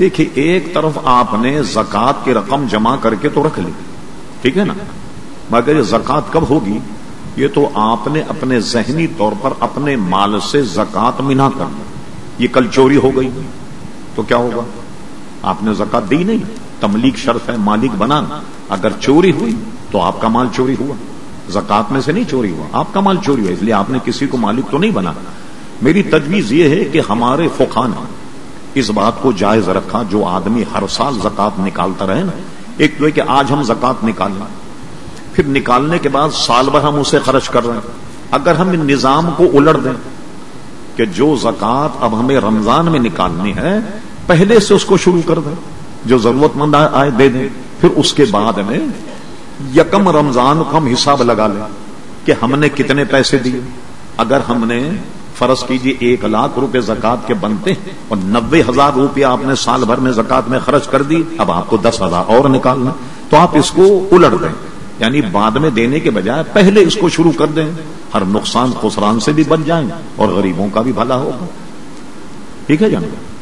دیکھیے ایک طرف آپ نے زکات کی رقم جمع کر کے تو رکھ لی۔ ٹھیک ہے نا؟ مگر یہ زکات کب ہوگی؟ یہ تو آپ نے اپنے ذہنی طور پر اپنے مال سے زکات منا کر یہ کل چوری ہو گئی۔ تو کیا ہوگا؟ آپ نے زکات دی نہیں۔ تملیغ شرط ہے، مالک بنانا۔ اگر چوری ہوئی تو آپ کا مال چوری ہوا۔ زکات میں سے نہیں چوری ہوا۔ آپ کا مال چوری ہوا، اس لیے آپ نے کسی کو مالک تو نہیں بنا۔ میری تجویز یہ ہے کہ ہمارے فقان اس بات کو جائز رکھا جو آدمی ہر سال زکات نکالتا رہے نا، ایک تو ہے کہ آج ہم زکات نکالنا۔ پھر نکالنے کے بعد سال بھر ہم اسے خرچ کر رہے ہیں۔ اگر ہم ان نظام کو الٹ دیں کہ جو زکات اب ہمیں رمضان میں نکالنی ہے، پہلے سے اس کو شروع کر دیں۔ جو ضرورت مند آئے دے دیں۔ پھر اس کے بعد میں یکم رمضان کو ہم حساب لگا لیں کہ ہم نے کتنے پیسے دیے۔ اگر ہم نے فرض کیجیے ایک لاکھ روپے زکات کے بنتے ہیں اور نبے ہزار روپیہ آپ نے سال بھر میں زکات میں خرچ کر دی، اب آپ کو دس ہزار اور نکالنا تو آپ اس کو الٹ دیں۔ یعنی بعد میں دینے کے بجائے پہلے اس کو شروع کر دیں۔ ہر نقصان خسران سے بھی بچ جائیں اور غریبوں کا بھی بھلا ہوگا۔ ٹھیک ہے جانب